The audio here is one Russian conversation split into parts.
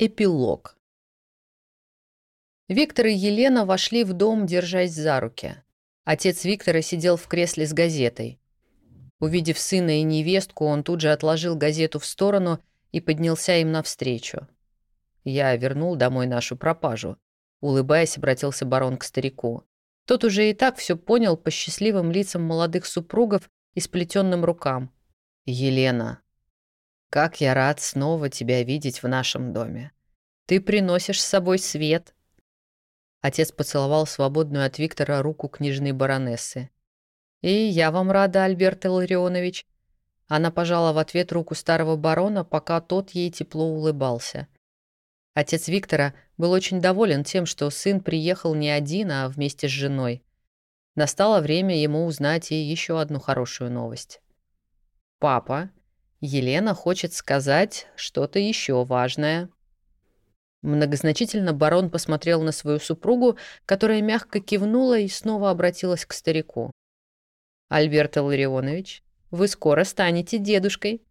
Эпилог. Виктор и Елена вошли в дом, держась за руки. Отец Виктора сидел в кресле с газетой. Увидев сына и невестку, он тут же отложил газету в сторону и поднялся им навстречу. «Я вернул домой нашу пропажу», — улыбаясь, обратился барон к старику. Тот уже и так все понял по счастливым лицам молодых супругов и сплетенным рукам. «Елена, как я рад снова тебя видеть в нашем доме. Ты приносишь с собой свет». Отец поцеловал свободную от Виктора руку книжной баронессы. «И я вам рада, Альберт Илларионович». Она пожала в ответ руку старого барона, пока тот ей тепло улыбался. Отец Виктора был очень доволен тем, что сын приехал не один, а вместе с женой. Настало время ему узнать и еще одну хорошую новость. «Папа», Елена хочет сказать что-то еще важное. Многозначительно барон посмотрел на свою супругу, которая мягко кивнула и снова обратилась к старику. «Альберт Илларионович, вы скоро станете дедушкой».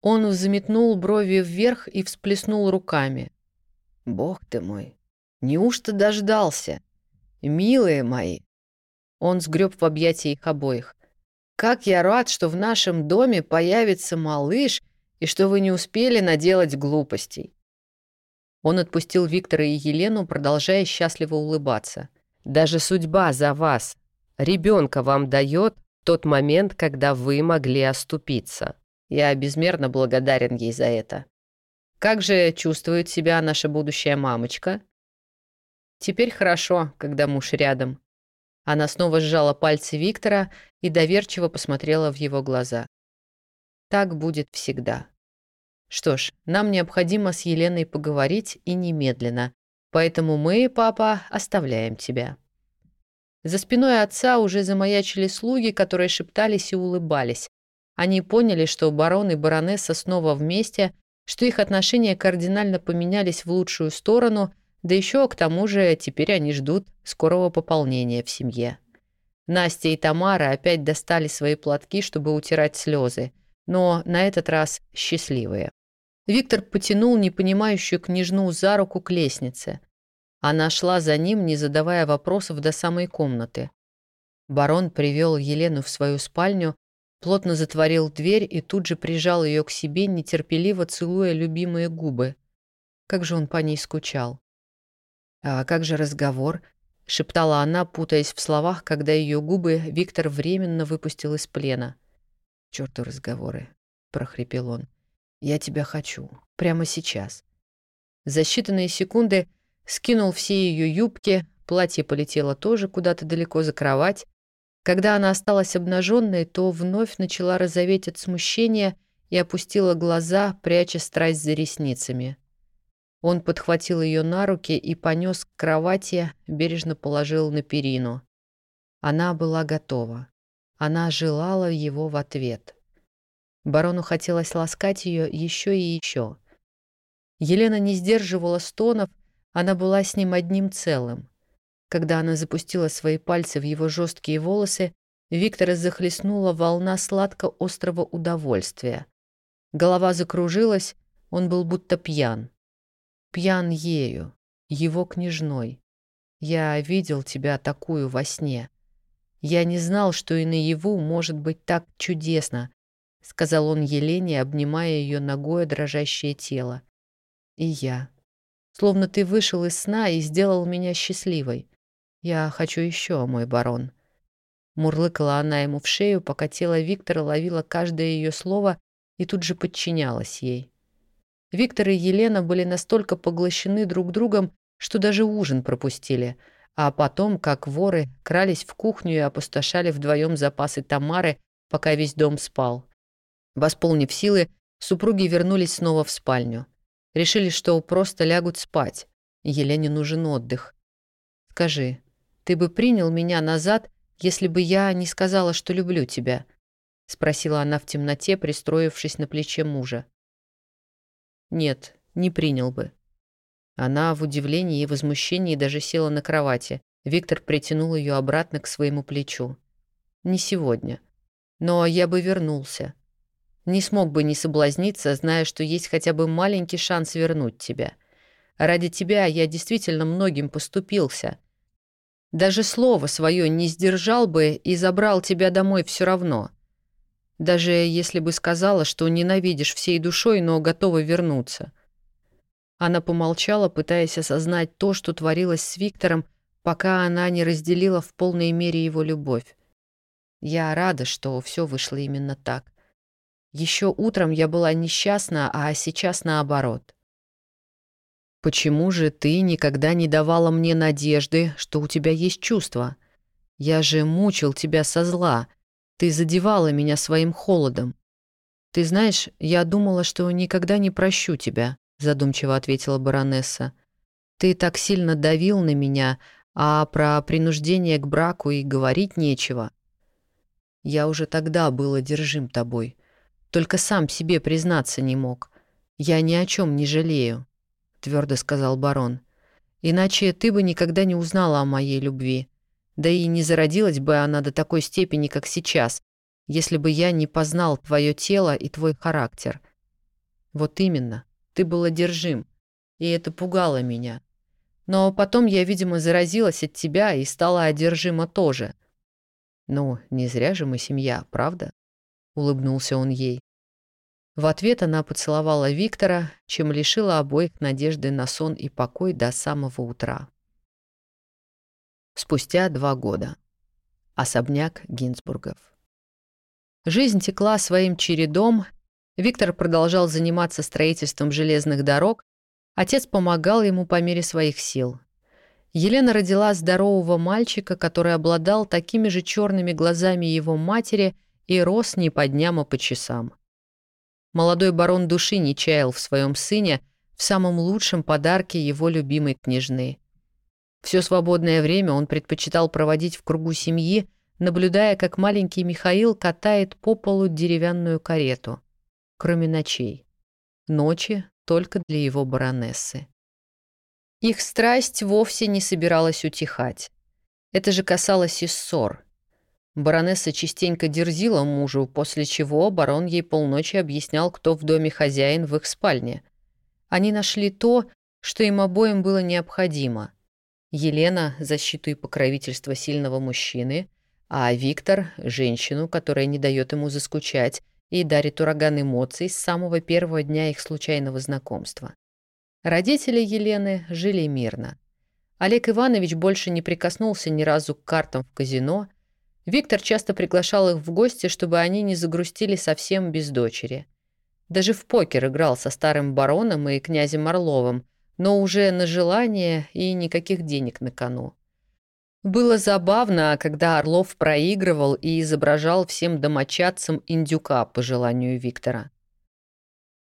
Он взметнул брови вверх и всплеснул руками. «Бог ты мой, неужто дождался? Милые мои!» Он сгреб в объятия их обоих. Как я рад, что в нашем доме появится малыш и что вы не успели наделать глупостей. Он отпустил Виктора и Елену, продолжая счастливо улыбаться. Даже судьба за вас. Ребенка вам дает тот момент, когда вы могли оступиться. Я безмерно благодарен ей за это. Как же чувствует себя наша будущая мамочка? Теперь хорошо, когда муж рядом. Она снова сжала пальцы Виктора и доверчиво посмотрела в его глаза. Так будет всегда. Что ж, нам необходимо с Еленой поговорить и немедленно, поэтому мы, папа, оставляем тебя. За спиной отца уже замаячили слуги, которые шептались и улыбались. Они поняли, что барон и баронесса снова вместе, что их отношения кардинально поменялись в лучшую сторону – да еще к тому же теперь они ждут скорого пополнения в семье. Настя и Тамара опять достали свои платки, чтобы утирать слезы, но на этот раз счастливые. Виктор потянул непонимающую княжну за руку к лестнице. Она шла за ним, не задавая вопросов до самой комнаты. Барон привел Елену в свою спальню, плотно затворил дверь и тут же прижал ее к себе, нетерпеливо целуя любимые губы. Как же он по ней скучал. «А как же разговор?» — шептала она, путаясь в словах, когда ее губы Виктор временно выпустил из плена. «Чёрту разговоры!» — прохрипел он. «Я тебя хочу. Прямо сейчас». За считанные секунды скинул все ее юбки, платье полетело тоже куда-то далеко за кровать. Когда она осталась обнаженной, то вновь начала розоветь от смущения и опустила глаза, пряча страсть за ресницами. Он подхватил ее на руки и понес к кровати, бережно положил на перину. Она была готова. Она желала его в ответ. Барону хотелось ласкать ее еще и еще. Елена не сдерживала стонов, она была с ним одним целым. Когда она запустила свои пальцы в его жесткие волосы, Виктора захлестнула волна сладко-острого удовольствия. Голова закружилась, он был будто пьян пьян ею, его княжной. Я видел тебя такую во сне. Я не знал, что и наяву может быть так чудесно, сказал он Елене, обнимая ее ногой дрожащее тело. И я. Словно ты вышел из сна и сделал меня счастливой. Я хочу еще, мой барон. Мурлыкала она ему в шею, пока тело Виктора ловило каждое ее слово и тут же подчинялось ей. Виктор и Елена были настолько поглощены друг другом, что даже ужин пропустили, а потом, как воры, крались в кухню и опустошали вдвоем запасы Тамары, пока весь дом спал. Восполнив силы, супруги вернулись снова в спальню. Решили, что просто лягут спать. Елене нужен отдых. «Скажи, ты бы принял меня назад, если бы я не сказала, что люблю тебя?» — спросила она в темноте, пристроившись на плече мужа. Нет, не принял бы. Она в удивлении и возмущении даже села на кровати. Виктор притянул ее обратно к своему плечу. «Не сегодня. Но я бы вернулся. Не смог бы не соблазниться, зная, что есть хотя бы маленький шанс вернуть тебя. Ради тебя я действительно многим поступился. Даже слово свое не сдержал бы и забрал тебя домой все равно. Даже если бы сказала, что ненавидишь всей душой, но готова вернуться. Она помолчала, пытаясь осознать то, что творилось с Виктором, пока она не разделила в полной мере его любовь. Я рада, что все вышло именно так. Еще утром я была несчастна, а сейчас наоборот. Почему же ты никогда не давала мне надежды, что у тебя есть чувства? Я же мучил тебя со зла. Ты задевала меня своим холодом. Ты знаешь, я думала, что никогда не прощу тебя, задумчиво ответила баронесса. Ты так сильно давил на меня, а про принуждение к браку и говорить нечего. Я уже тогда был одержим тобой. Только сам себе признаться не мог. Я ни о чем не жалею, твердо сказал барон. Иначе ты бы никогда не узнала о моей любви. Да и не зародилась бы она до такой степени, как сейчас, если бы я не познал твое тело и твой характер. Вот именно, ты был одержим, и это пугало меня. Но потом я, видимо, заразилась от тебя и стала одержима тоже. Ну, не зря же мы семья, правда? Улыбнулся он ей. В ответ она поцеловала Виктора, чем лишила обоих надежды на сон и покой до самого утра. Спустя два года. Особняк Гинзбургов. Жизнь текла своим чередом. Виктор продолжал заниматься строительством железных дорог. Отец помогал ему по мере своих сил. Елена родила здорового мальчика, который обладал такими же черными глазами его матери и рос не по дням, а по часам. Молодой барон души не чаял в своем сыне, в самом лучшем подарке его любимой княжны. Все свободное время он предпочитал проводить в кругу семьи, наблюдая, как маленький Михаил катает по полу деревянную карету. Кроме ночей. Ночи только для его баронессы. Их страсть вовсе не собиралась утихать. Это же касалось и ссор. Баронесса частенько дерзила мужу, после чего барон ей полночи объяснял, кто в доме хозяин в их спальне. Они нашли то, что им обоим было необходимо. Елена – защиту и покровительство сильного мужчины, а Виктор – женщину, которая не дает ему заскучать и дарит ураган эмоций с самого первого дня их случайного знакомства. Родители Елены жили мирно. Олег Иванович больше не прикоснулся ни разу к картам в казино – Виктор часто приглашал их в гости, чтобы они не загрустили совсем без дочери. Даже в покер играл со старым бароном и князем Орловым, но уже на желание и никаких денег на кону. Было забавно, когда Орлов проигрывал и изображал всем домочадцам индюка по желанию Виктора.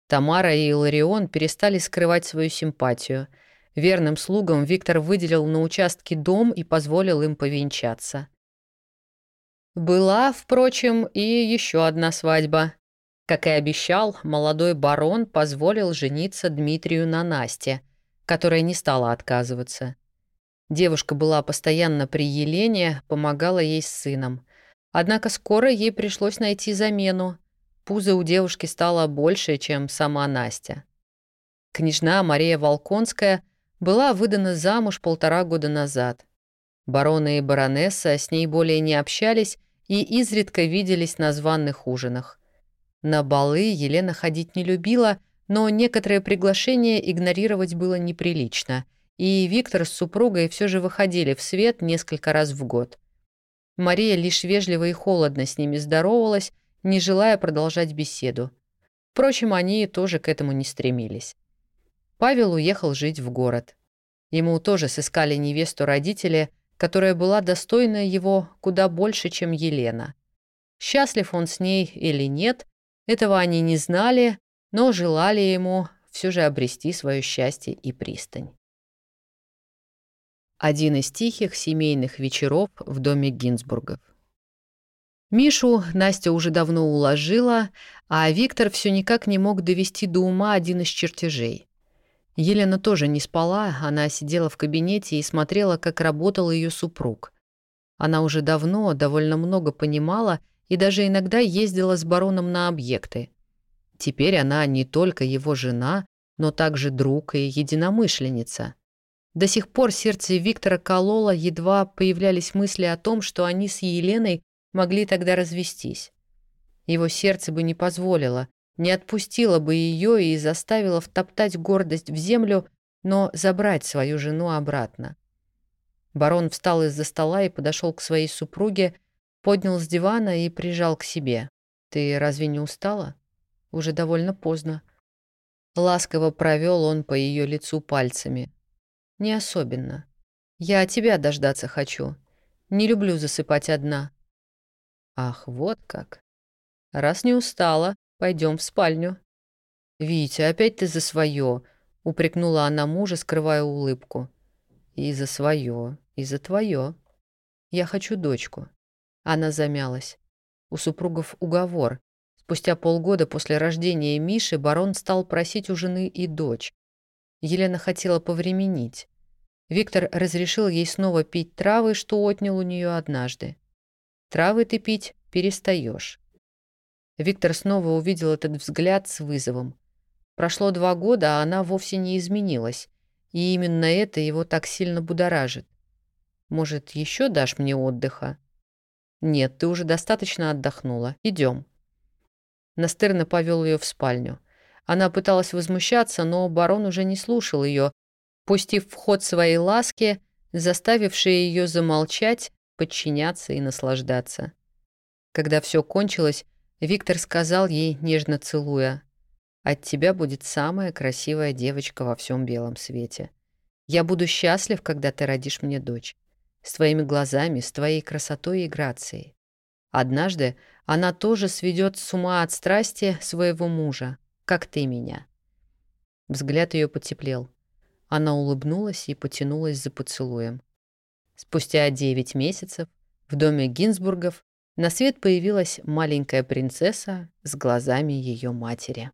Тамара и Иларион перестали скрывать свою симпатию. Верным слугам Виктор выделил на участке дом и позволил им повенчаться. Была, впрочем, и еще одна свадьба. Как и обещал, молодой барон позволил жениться Дмитрию на Насте, которая не стала отказываться. Девушка была постоянно при Елене, помогала ей с сыном. Однако скоро ей пришлось найти замену. Пузо у девушки стало больше, чем сама Настя. Княжна Мария Волконская была выдана замуж полтора года назад. Бароны и баронесса с ней более не общались и изредка виделись на званных ужинах. На балы Елена ходить не любила, но некоторые приглашения игнорировать было неприлично, и Виктор с супругой все же выходили в свет несколько раз в год. Мария лишь вежливо и холодно с ними здоровалась, не желая продолжать беседу. Впрочем, они тоже к этому не стремились. Павел уехал жить в город. Ему тоже сыскали невесту родители – которая была достойна его куда больше, чем Елена. Счастлив он с ней или нет, этого они не знали, но желали ему все же обрести свое счастье и пристань. Один из тихих семейных вечеров в доме Гинзбургов. Мишу Настя уже давно уложила, а Виктор все никак не мог довести до ума один из чертежей. Елена тоже не спала, она сидела в кабинете и смотрела, как работал ее супруг. Она уже давно довольно много понимала и даже иногда ездила с бароном на объекты. Теперь она не только его жена, но также друг и единомышленница. До сих пор сердце Виктора кололо, едва появлялись мысли о том, что они с Еленой могли тогда развестись. Его сердце бы не позволило, не отпустило бы ее и заставило втоптать гордость в землю, но забрать свою жену обратно. Барон встал из-за стола и подошел к своей супруге, поднял с дивана и прижал к себе. «Ты разве не устала? Уже довольно поздно». Ласково провел он по ее лицу пальцами. «Не особенно. Я тебя дождаться хочу. Не люблю засыпать одна». «Ах, вот как. Раз не устала, пойдем в спальню». «Витя, опять ты за свое», — упрекнула она мужа, скрывая улыбку. «И за свое, и за твое. Я хочу дочку». Она замялась. У супругов уговор. Спустя полгода после рождения Миши барон стал просить у жены и дочь. Елена хотела повременить. Виктор разрешил ей снова пить травы, что отнял у нее однажды. «Травы ты пить перестаешь. Виктор снова увидел этот взгляд с вызовом. Прошло два года, а она вовсе не изменилась, и именно это его так сильно будоражит. «Может, еще дашь мне отдыха?» «Нет, ты уже достаточно отдохнула. Идем». Настырно повел ее в спальню. Она пыталась возмущаться, но барон уже не слушал ее, пустив в ход своей ласки, заставившие ее замолчать, подчиняться и наслаждаться. Когда все кончилось, Виктор сказал ей, нежно целуя, «От тебя будет самая красивая девочка во всем белом свете. Я буду счастлив, когда ты родишь мне дочь. С твоими глазами, с твоей красотой и грацией. Однажды она тоже сведет с ума от страсти своего мужа, как ты меня». Взгляд ее потеплел. Она улыбнулась и потянулась за поцелуем. Спустя девять месяцев в доме Гинзбургов на свет появилась маленькая принцесса с глазами ее матери.